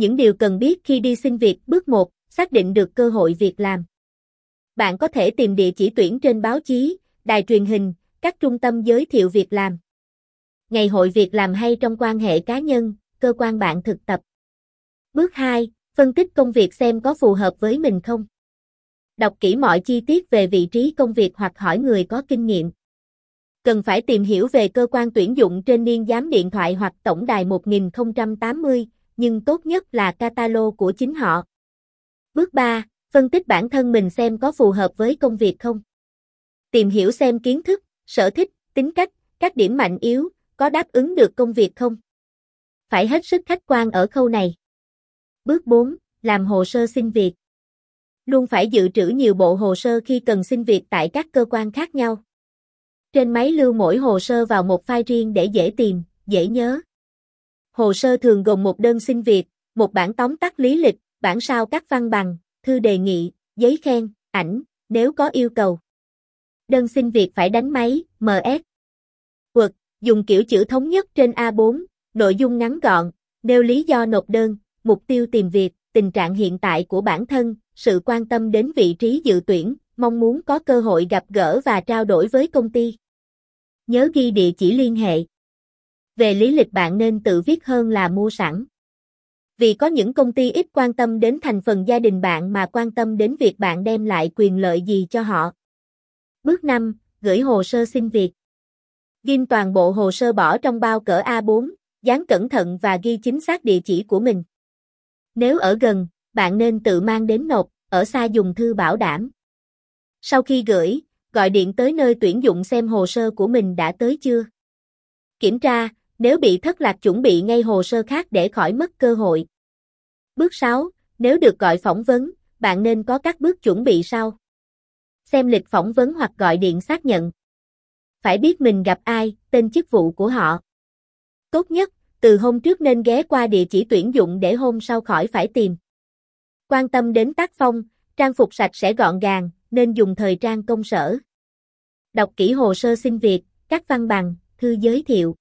Những điều cần biết khi đi xin việc Bước 1. Xác định được cơ hội việc làm. Bạn có thể tìm địa chỉ tuyển trên báo chí, đài truyền hình, các trung tâm giới thiệu việc làm. Ngày hội việc làm hay trong quan hệ cá nhân, cơ quan bạn thực tập. Bước 2. Phân tích công việc xem có phù hợp với mình không. Đọc kỹ mọi chi tiết về vị trí công việc hoặc hỏi người có kinh nghiệm. Cần phải tìm hiểu về cơ quan tuyển dụng trên niên giám điện thoại hoặc tổng đài 1080, nhưng tốt nhất là catalog của chính họ. Bước 3. Phân tích bản thân mình xem có phù hợp với công việc không. Tìm hiểu xem kiến thức, sở thích, tính cách, các điểm mạnh yếu, có đáp ứng được công việc không. Phải hết sức khách quan ở khâu này. Bước 4. Làm hồ sơ xin việc. Luôn phải dự trữ nhiều bộ hồ sơ khi cần xin việc tại các cơ quan khác nhau. Trên máy lưu mỗi hồ sơ vào một file riêng để dễ tìm, dễ nhớ. Hồ sơ thường gồm một đơn xin việc, một bản tóm tắt lý lịch, bản sao các văn bằng, thư đề nghị, giấy khen, ảnh, nếu có yêu cầu. Đơn xin việc phải đánh máy, MS. Quật, dùng kiểu chữ thống nhất trên A4, nội dung ngắn gọn, nêu lý do nộp đơn, mục tiêu tìm việc, tình trạng hiện tại của bản thân, sự quan tâm đến vị trí dự tuyển, mong muốn có cơ hội gặp gỡ và trao đổi với công ty. Nhớ ghi địa chỉ liên hệ. Về lý lịch bạn nên tự viết hơn là mua sẵn. Vì có những công ty ít quan tâm đến thành phần gia đình bạn mà quan tâm đến việc bạn đem lại quyền lợi gì cho họ. Bước 5. Gửi hồ sơ xin việc. Ghim toàn bộ hồ sơ bỏ trong bao cỡ A4, dán cẩn thận và ghi chính xác địa chỉ của mình. Nếu ở gần, bạn nên tự mang đến nộp, ở xa dùng thư bảo đảm. Sau khi gửi, gọi điện tới nơi tuyển dụng xem hồ sơ của mình đã tới chưa. Kiểm tra, nếu bị thất lạc chuẩn bị ngay hồ sơ khác để khỏi mất cơ hội. Bước 6, nếu được gọi phỏng vấn, bạn nên có các bước chuẩn bị sau. Xem lịch phỏng vấn hoặc gọi điện xác nhận. Phải biết mình gặp ai, tên chức vụ của họ. Tốt nhất, từ hôm trước nên ghé qua địa chỉ tuyển dụng để hôm sau khỏi phải tìm. Quan tâm đến tác phong, trang phục sạch sẽ gọn gàng, nên dùng thời trang công sở. Đọc kỹ hồ sơ xin việc, các văn bằng, thư giới thiệu.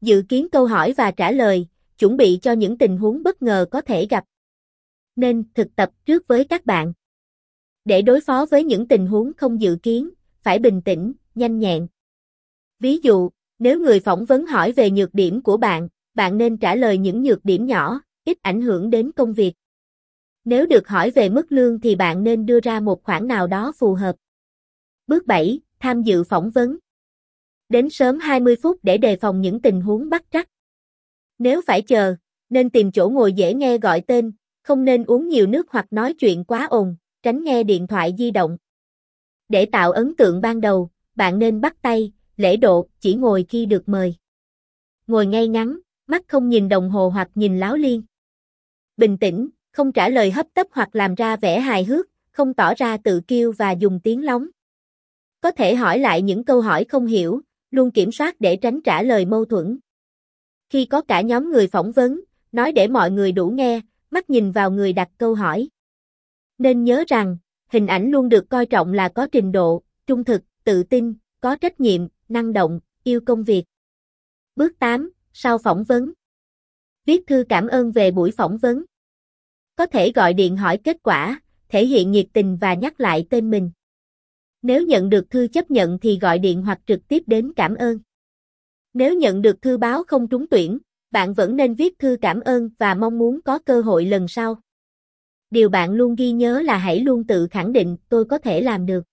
Dự kiến câu hỏi và trả lời, chuẩn bị cho những tình huống bất ngờ có thể gặp. Nên thực tập trước với các bạn. Để đối phó với những tình huống không dự kiến, phải bình tĩnh, nhanh nhẹn. Ví dụ, nếu người phỏng vấn hỏi về nhược điểm của bạn, bạn nên trả lời những nhược điểm nhỏ, ít ảnh hưởng đến công việc. Nếu được hỏi về mức lương thì bạn nên đưa ra một khoản nào đó phù hợp. Bước 7. Tham dự phỏng vấn. Đến sớm 20 phút để đề phòng những tình huống bắt trắc. Nếu phải chờ, nên tìm chỗ ngồi dễ nghe gọi tên, không nên uống nhiều nước hoặc nói chuyện quá ồn, tránh nghe điện thoại di động. Để tạo ấn tượng ban đầu, bạn nên bắt tay, lễ độ, chỉ ngồi khi được mời. Ngồi ngay ngắn, mắt không nhìn đồng hồ hoặc nhìn láo liên. Bình tĩnh, không trả lời hấp tấp hoặc làm ra vẻ hài hước, không tỏ ra tự kiêu và dùng tiếng lóng. Có thể hỏi lại những câu hỏi không hiểu, luôn kiểm soát để tránh trả lời mâu thuẫn. Khi có cả nhóm người phỏng vấn, nói để mọi người đủ nghe, mắt nhìn vào người đặt câu hỏi. Nên nhớ rằng, hình ảnh luôn được coi trọng là có trình độ, trung thực, tự tin, có trách nhiệm, năng động, yêu công việc. Bước 8, sau phỏng vấn. Viết thư cảm ơn về buổi phỏng vấn. Có thể gọi điện hỏi kết quả, thể hiện nhiệt tình và nhắc lại tên mình. Nếu nhận được thư chấp nhận thì gọi điện hoặc trực tiếp đến cảm ơn. Nếu nhận được thư báo không trúng tuyển, bạn vẫn nên viết thư cảm ơn và mong muốn có cơ hội lần sau. Điều bạn luôn ghi nhớ là hãy luôn tự khẳng định tôi có thể làm được.